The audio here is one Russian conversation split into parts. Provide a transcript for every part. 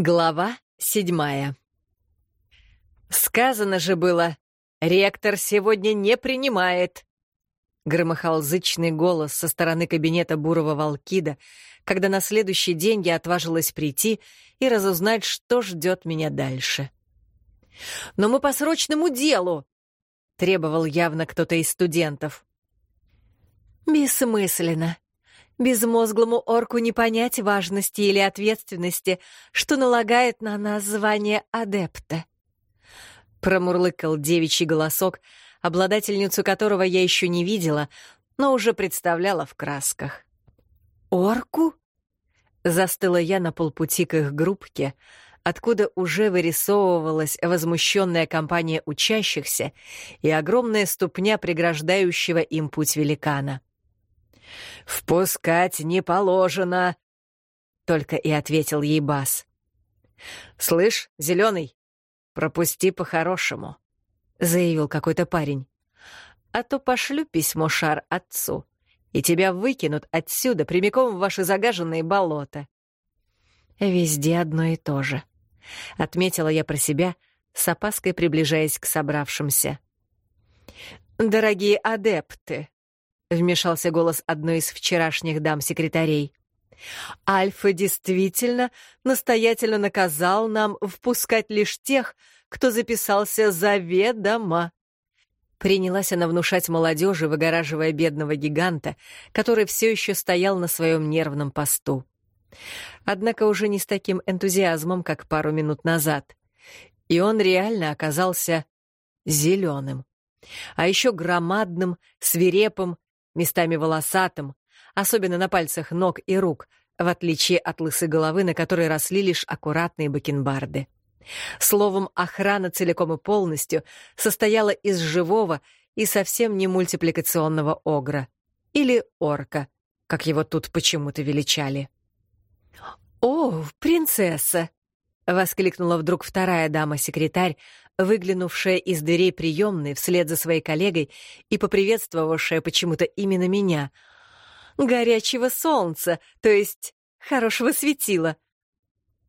Глава седьмая. «Сказано же было, ректор сегодня не принимает!» Громыхал зычный голос со стороны кабинета Бурова Волкида, когда на следующий день я отважилась прийти и разузнать, что ждет меня дальше. «Но мы по срочному делу!» — требовал явно кто-то из студентов. «Бессмысленно», Безмозглому орку не понять важности или ответственности, что налагает на нас звание адепта. Промурлыкал девичий голосок, обладательницу которого я еще не видела, но уже представляла в красках. «Орку?» Застыла я на полпути к их группке, откуда уже вырисовывалась возмущенная компания учащихся и огромная ступня, преграждающего им путь великана. «Впускать не положено», — только и ответил ей Бас. «Слышь, зеленый, пропусти по-хорошему», — заявил какой-то парень. «А то пошлю письмо Шар отцу, и тебя выкинут отсюда прямиком в ваши загаженные болота». «Везде одно и то же», — отметила я про себя, с опаской приближаясь к собравшимся. «Дорогие адепты», — вмешался голос одной из вчерашних дам-секретарей. «Альфа действительно настоятельно наказал нам впускать лишь тех, кто записался заведомо». Принялась она внушать молодежи, выгораживая бедного гиганта, который все еще стоял на своем нервном посту. Однако уже не с таким энтузиазмом, как пару минут назад. И он реально оказался зеленым. А еще громадным, свирепым местами волосатым, особенно на пальцах ног и рук, в отличие от лысой головы, на которой росли лишь аккуратные бакенбарды. Словом, охрана целиком и полностью состояла из живого и совсем не мультипликационного огра. Или орка, как его тут почему-то величали. «О, принцесса!» — воскликнула вдруг вторая дама-секретарь, выглянувшая из дверей приемной вслед за своей коллегой и поприветствовавшая почему-то именно меня. «Горячего солнца, то есть хорошего светила».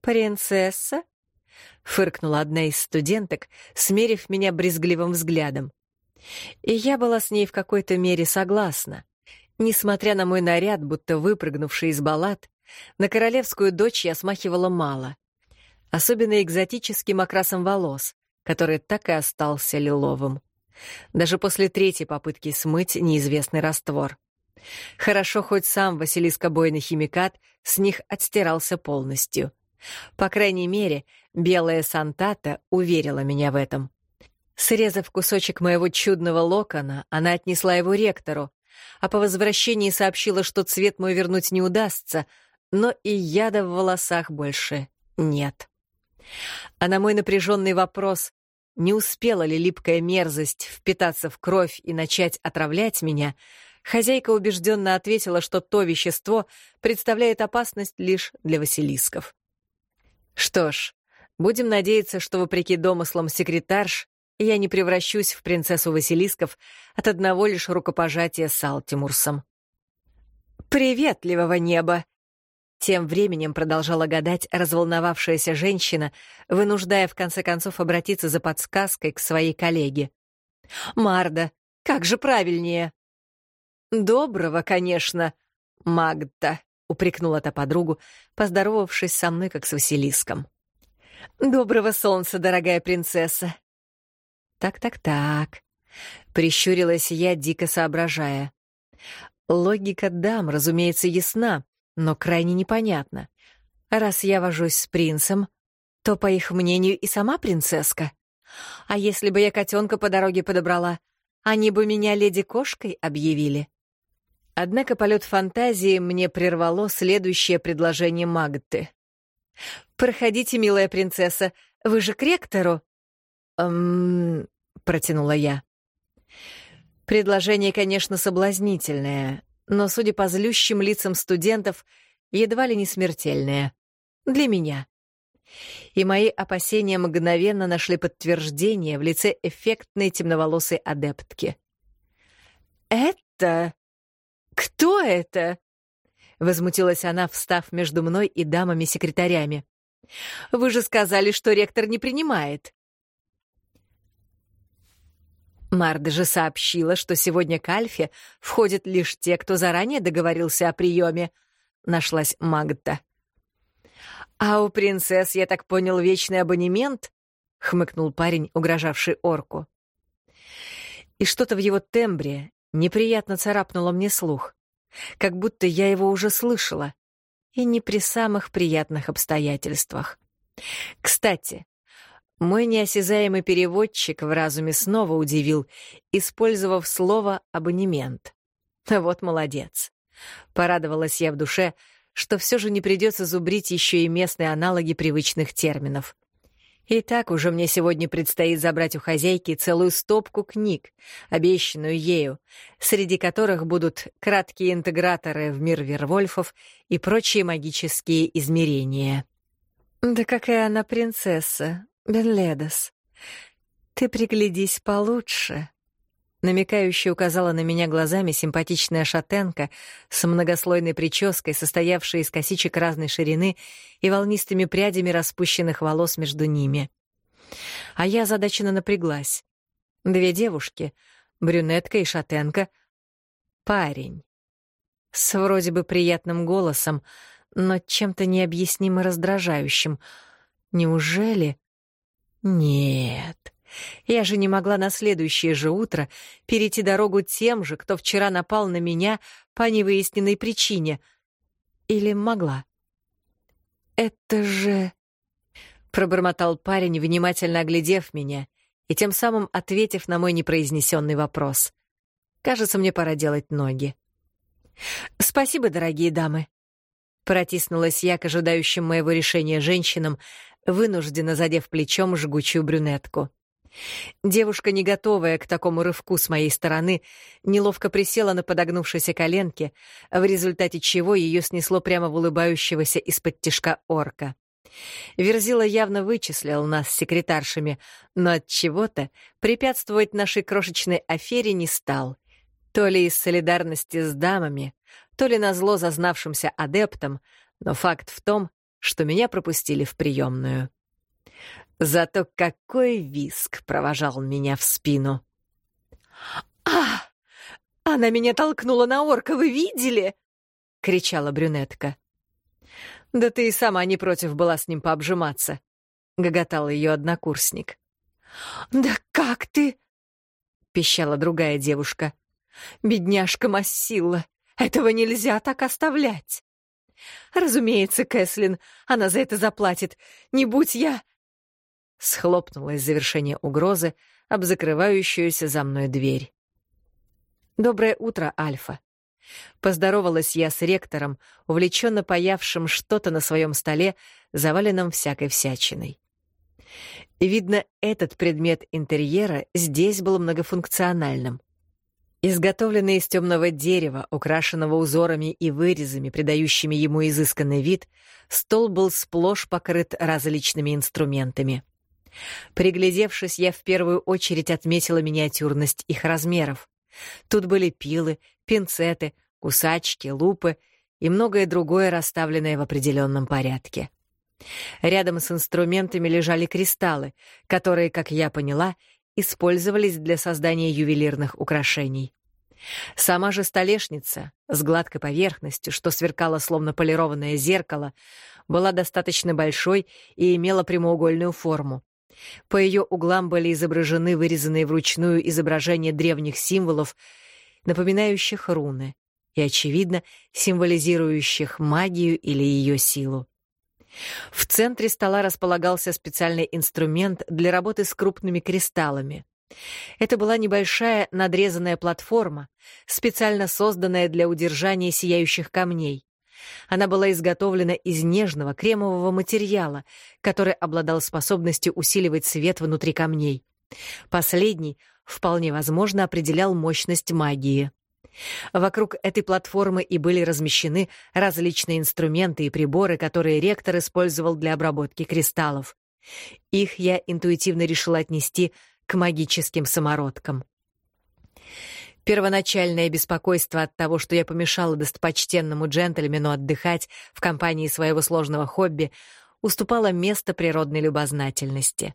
«Принцесса?» — фыркнула одна из студенток, смерив меня брезгливым взглядом. И я была с ней в какой-то мере согласна. Несмотря на мой наряд, будто выпрыгнувший из баллад, на королевскую дочь я смахивала мало. Особенно экзотическим окрасом волос, который так и остался лиловым. Даже после третьей попытки смыть неизвестный раствор. Хорошо, хоть сам Василискобойный химикат с них отстирался полностью. По крайней мере, белая Сантата уверила меня в этом. Срезав кусочек моего чудного локона, она отнесла его ректору, а по возвращении сообщила, что цвет мой вернуть не удастся, но и яда в волосах больше нет. А на мой напряженный вопрос, не успела ли липкая мерзость впитаться в кровь и начать отравлять меня, хозяйка убежденно ответила, что то вещество представляет опасность лишь для василисков. Что ж, будем надеяться, что, вопреки домыслам секретарш, я не превращусь в принцессу Василисков от одного лишь рукопожатия с Алтимурсом. «Приветливого неба!» Тем временем продолжала гадать разволновавшаяся женщина, вынуждая в конце концов обратиться за подсказкой к своей коллеге. «Марда, как же правильнее!» «Доброго, конечно, Магда», — упрекнула та подругу, поздоровавшись со мной как с Василиском. «Доброго солнца, дорогая принцесса!» «Так-так-так», — прищурилась я, дико соображая. Логика дам, разумеется, ясна, но крайне непонятно. Раз я вожусь с принцем, то, по их мнению, и сама принцесска. А если бы я котенка по дороге подобрала, они бы меня леди-кошкой объявили. Однако полет фантазии мне прервало следующее предложение Магты. «Проходите, милая принцесса, вы же к ректору?» «Эм...» — протянула я. Предложение, конечно, соблазнительное, но, судя по злющим лицам студентов, едва ли не смертельное. Для меня. И мои опасения мгновенно нашли подтверждение в лице эффектной темноволосой адептки. «Это? Кто это?» — возмутилась она, встав между мной и дамами-секретарями. Вы же сказали, что ректор не принимает. Марда же сообщила, что сегодня к Альфе входят лишь те, кто заранее договорился о приеме. Нашлась Магда. «А у принцесс, я так понял, вечный абонемент?» — хмыкнул парень, угрожавший орку. И что-то в его тембре неприятно царапнуло мне слух, как будто я его уже слышала, и не при самых приятных обстоятельствах. Кстати, мой неосязаемый переводчик в разуме снова удивил, использовав слово «абонемент». Вот молодец. Порадовалась я в душе, что все же не придется зубрить еще и местные аналоги привычных терминов. И так уже мне сегодня предстоит забрать у хозяйки целую стопку книг, обещанную ею, среди которых будут краткие интеграторы в мир Вервольфов и прочие магические измерения. «Да какая она принцесса!» Бенледос, ты приглядись получше. Намекающе указала на меня глазами симпатичная шатенка с многослойной прической, состоявшей из косичек разной ширины и волнистыми прядями распущенных волос между ними. А я озадаченно напряглась. Две девушки, брюнетка и шатенка, парень. С вроде бы приятным голосом, но чем-то необъяснимо раздражающим. Неужели... Нет, я же не могла на следующее же утро перейти дорогу тем же, кто вчера напал на меня по невыясненной причине. Или могла? Это же... Пробормотал парень, внимательно оглядев меня и тем самым ответив на мой непроизнесенный вопрос. Кажется, мне пора делать ноги. «Спасибо, дорогие дамы», Протиснулась я к ожидающим моего решения женщинам, вынужденно задев плечом жгучую брюнетку. Девушка, не готовая к такому рывку с моей стороны, неловко присела на подогнувшейся коленке, в результате чего ее снесло прямо в улыбающегося из-под тишка орка. Верзила явно вычислил нас с секретаршами, но от чего-то препятствовать нашей крошечной афере не стал. То ли из солидарности с дамами, то ли назло зазнавшимся адептам, но факт в том, что меня пропустили в приемную. Зато какой виск провожал меня в спину. «А! Она меня толкнула на орка, вы видели?» — кричала брюнетка. «Да ты и сама не против была с ним пообжиматься», — гоготал ее однокурсник. «Да как ты?» — пищала другая девушка. «Бедняжка Массилла, этого нельзя так оставлять. Разумеется, Кэслин, она за это заплатит. Не будь я... Схлопнулось завершение угрозы об закрывающуюся за мной дверь. «Доброе утро, Альфа». Поздоровалась я с ректором, увлеченно паявшим что-то на своем столе, заваленном всякой всячиной. Видно, этот предмет интерьера здесь был многофункциональным. Изготовленный из темного дерева, украшенного узорами и вырезами, придающими ему изысканный вид, стол был сплошь покрыт различными инструментами. Приглядевшись, я в первую очередь отметила миниатюрность их размеров. Тут были пилы, пинцеты, кусачки, лупы и многое другое, расставленное в определенном порядке. Рядом с инструментами лежали кристаллы, которые, как я поняла, использовались для создания ювелирных украшений. Сама же столешница с гладкой поверхностью, что сверкало словно полированное зеркало, была достаточно большой и имела прямоугольную форму. По ее углам были изображены вырезанные вручную изображения древних символов, напоминающих руны и, очевидно, символизирующих магию или ее силу. В центре стола располагался специальный инструмент для работы с крупными кристаллами. Это была небольшая надрезанная платформа, специально созданная для удержания сияющих камней. Она была изготовлена из нежного кремового материала, который обладал способностью усиливать свет внутри камней. Последний, вполне возможно, определял мощность магии. Вокруг этой платформы и были размещены различные инструменты и приборы, которые ректор использовал для обработки кристаллов. Их я интуитивно решила отнести к магическим самородкам. Первоначальное беспокойство от того, что я помешала достопочтенному джентльмену отдыхать в компании своего сложного хобби, уступало место природной любознательности.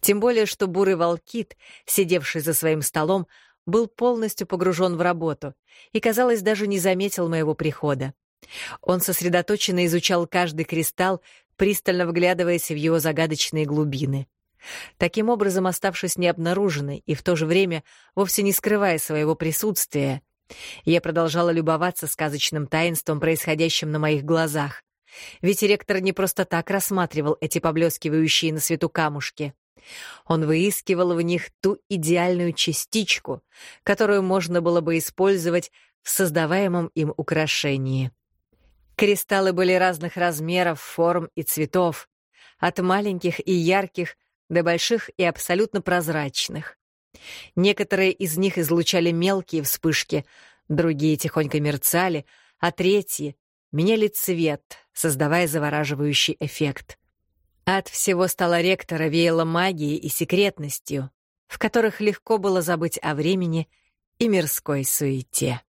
Тем более, что бурый волкит, сидевший за своим столом, был полностью погружен в работу и, казалось, даже не заметил моего прихода. Он сосредоточенно изучал каждый кристалл, пристально вглядываясь в его загадочные глубины. Таким образом, оставшись необнаруженной и в то же время вовсе не скрывая своего присутствия, я продолжала любоваться сказочным таинством, происходящим на моих глазах. Ведь ректор не просто так рассматривал эти поблескивающие на свету камушки. Он выискивал в них ту идеальную частичку, которую можно было бы использовать в создаваемом им украшении. Кристаллы были разных размеров, форм и цветов, от маленьких и ярких до больших и абсолютно прозрачных. Некоторые из них излучали мелкие вспышки, другие тихонько мерцали, а третьи меняли цвет, создавая завораживающий эффект. От всего стола ректора веяло магией и секретностью, в которых легко было забыть о времени и мирской суете.